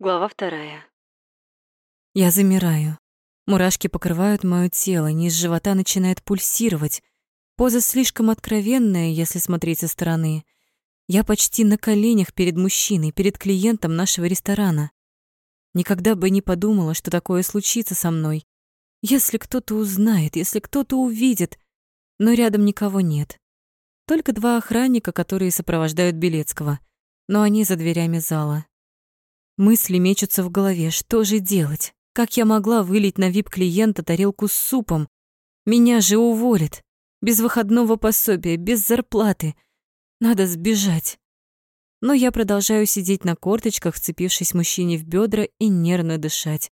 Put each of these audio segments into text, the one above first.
Глава вторая. Я замираю. Мурашки покрывают моё тело, низ живота начинает пульсировать. Поза слишком откровенная, если смотреть со стороны. Я почти на коленях перед мужчиной, перед клиентом нашего ресторана. Никогда бы не подумала, что такое случится со мной. Если кто-то узнает, если кто-то увидит. Но рядом никого нет. Только два охранника, которые сопровождают Белецкого. Но они за дверями зала. Мысли мечутся в голове. Что же делать? Как я могла вылить на вип-клиента тарелку с супом? Меня же уволят. Без выходного пособия, без зарплаты. Надо сбежать. Но я продолжаю сидеть на корточках, вцепившись мужчине в бедра и нервно дышать.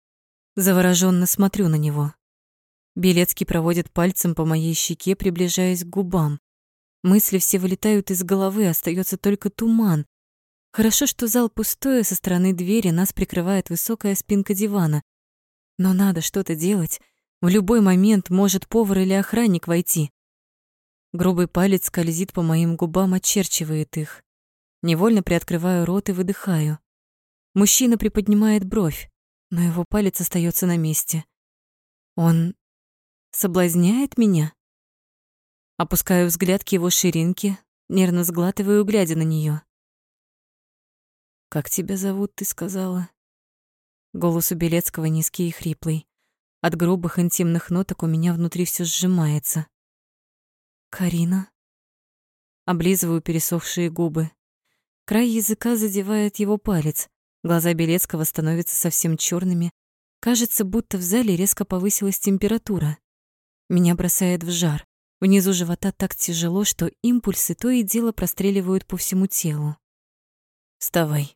Завороженно смотрю на него. Белецкий проводит пальцем по моей щеке, приближаясь к губам. Мысли все вылетают из головы, остается только туман, Хорошо, что зал пустой, а со стороны двери нас прикрывает высокая спинка дивана. Но надо что-то делать. В любой момент может повар или охранник войти. Грубый палец скользит по моим губам, очерчивает их. Невольно приоткрываю рот и выдыхаю. Мужчина приподнимает бровь, но его палец остается на месте. Он соблазняет меня? Опускаю взгляд к его ширинке, нервно сглатываю, глядя на нее. «Как тебя зовут, ты сказала?» Голос у Белецкого низкий и хриплый. От грубых интимных ноток у меня внутри все сжимается. «Карина?» Облизываю пересохшие губы. Край языка задевает его палец. Глаза Белецкого становятся совсем черными. Кажется, будто в зале резко повысилась температура. Меня бросает в жар. Внизу живота так тяжело, что импульсы то и дело простреливают по всему телу. «Вставай», —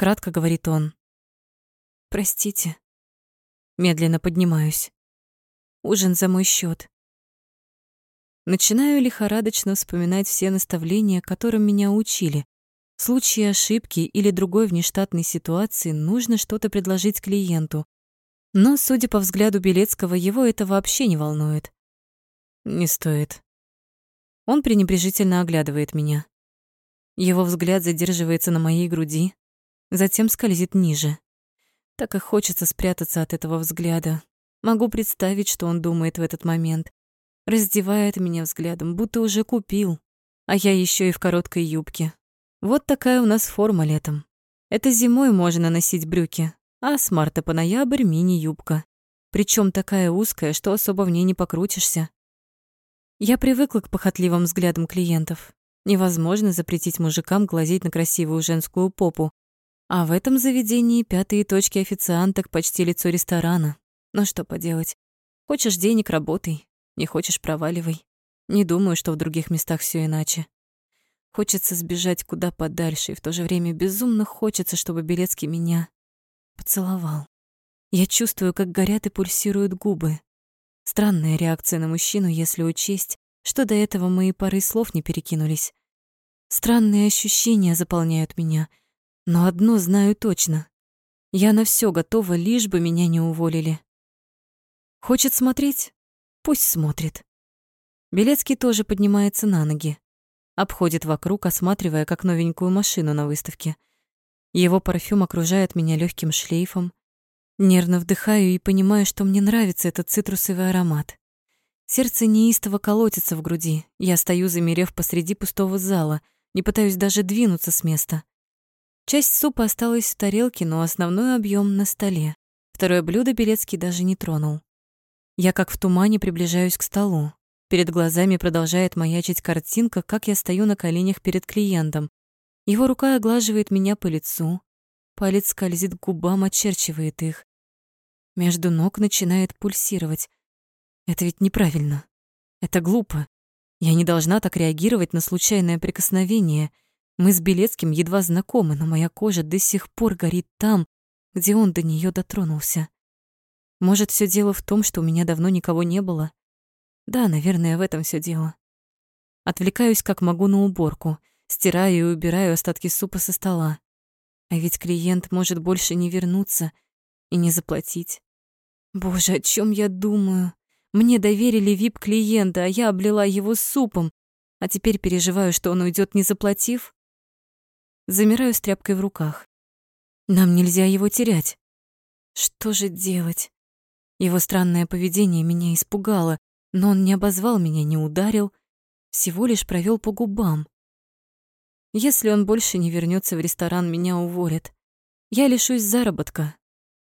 кратко говорит он. «Простите». Медленно поднимаюсь. Ужин за мой счет. Начинаю лихорадочно вспоминать все наставления, которым меня учили. В случае ошибки или другой внештатной ситуации нужно что-то предложить клиенту. Но, судя по взгляду Белецкого, его это вообще не волнует. Не стоит. Он пренебрежительно оглядывает меня. Его взгляд задерживается на моей груди, затем скользит ниже. Так и хочется спрятаться от этого взгляда. Могу представить, что он думает в этот момент. Раздевает меня взглядом, будто уже купил. А я еще и в короткой юбке. Вот такая у нас форма летом. Это зимой можно носить брюки, а с марта по ноябрь мини-юбка. Причем такая узкая, что особо в ней не покрутишься. Я привыкла к похотливым взглядам клиентов. Невозможно запретить мужикам глазеть на красивую женскую попу. А в этом заведении пятые точки официанток почти лицо ресторана. Но что поделать? Хочешь денег — работай. Не хочешь — проваливай. Не думаю, что в других местах все иначе. Хочется сбежать куда подальше, и в то же время безумно хочется, чтобы Белецкий меня поцеловал. Я чувствую, как горят и пульсируют губы. Странная реакция на мужчину, если учесть, что до этого мои пары слов не перекинулись. Странные ощущения заполняют меня, но одно знаю точно. Я на все готова, лишь бы меня не уволили. Хочет смотреть? Пусть смотрит. Белецкий тоже поднимается на ноги. Обходит вокруг, осматривая, как новенькую машину на выставке. Его парфюм окружает меня легким шлейфом. Нервно вдыхаю и понимаю, что мне нравится этот цитрусовый аромат. Сердце неистово колотится в груди. Я стою, замерев посреди пустого зала, не пытаюсь даже двинуться с места. Часть супа осталась в тарелке, но основной объем на столе. Второе блюдо Белецкий даже не тронул. Я как в тумане приближаюсь к столу. Перед глазами продолжает маячить картинка, как я стою на коленях перед клиентом. Его рука оглаживает меня по лицу. Палец скользит к губам, очерчивает их. Между ног начинает пульсировать. Это ведь неправильно. Это глупо. Я не должна так реагировать на случайное прикосновение. Мы с Белецким едва знакомы, но моя кожа до сих пор горит там, где он до нее дотронулся. Может, все дело в том, что у меня давно никого не было? Да, наверное, в этом все дело. Отвлекаюсь как могу на уборку, стираю и убираю остатки супа со стола. А ведь клиент может больше не вернуться и не заплатить. Боже, о чем я думаю? Мне доверили вип-клиента, а я облила его супом, а теперь переживаю, что он уйдет, не заплатив. Замираю с тряпкой в руках. Нам нельзя его терять. Что же делать? Его странное поведение меня испугало, но он не обозвал меня, не ударил, всего лишь провел по губам. Если он больше не вернется в ресторан, меня уволят. Я лишусь заработка.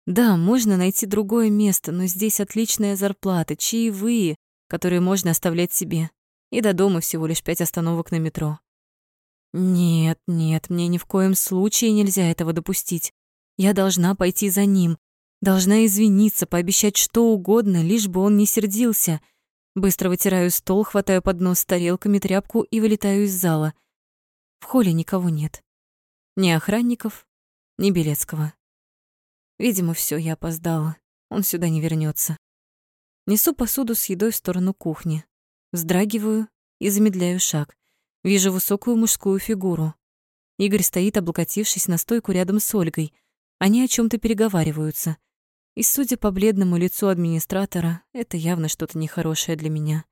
Да, можно найти другое место, но здесь отличная зарплата, чаевые, которые можно оставлять себе. И до дома всего лишь пять остановок на метро. Нет, нет, мне ни в коем случае нельзя этого допустить. Я должна пойти за ним, должна извиниться, пообещать что угодно, лишь бы он не сердился. Быстро вытираю стол, хватаю поднос с тарелками, тряпку и вылетаю из зала. В холле никого нет. Ни охранников, ни Белецкого. Видимо, все, я опоздала. Он сюда не вернется. Несу посуду с едой в сторону кухни. Вздрагиваю и замедляю шаг. Вижу высокую мужскую фигуру. Игорь стоит, облокотившись на стойку рядом с Ольгой. Они о чем то переговариваются. И, судя по бледному лицу администратора, это явно что-то нехорошее для меня.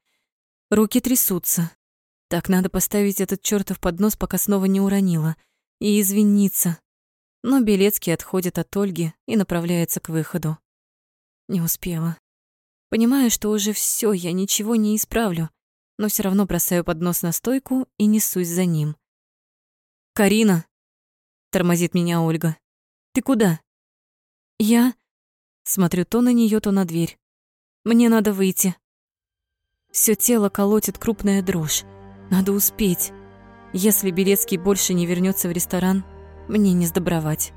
Руки трясутся. Так, надо поставить этот чертов поднос, пока снова не уронила. И извиниться, но Белецкий отходит от Ольги и направляется к выходу. Не успела. Понимаю, что уже все, я ничего не исправлю, но все равно бросаю поднос на стойку и несусь за ним. «Карина!» — тормозит меня Ольга. «Ты куда?» «Я...» Смотрю то на нее, то на дверь. «Мне надо выйти». Все тело колотит крупная дрожь. Надо успеть. Если Белецкий больше не вернется в ресторан, мне не сдобровать.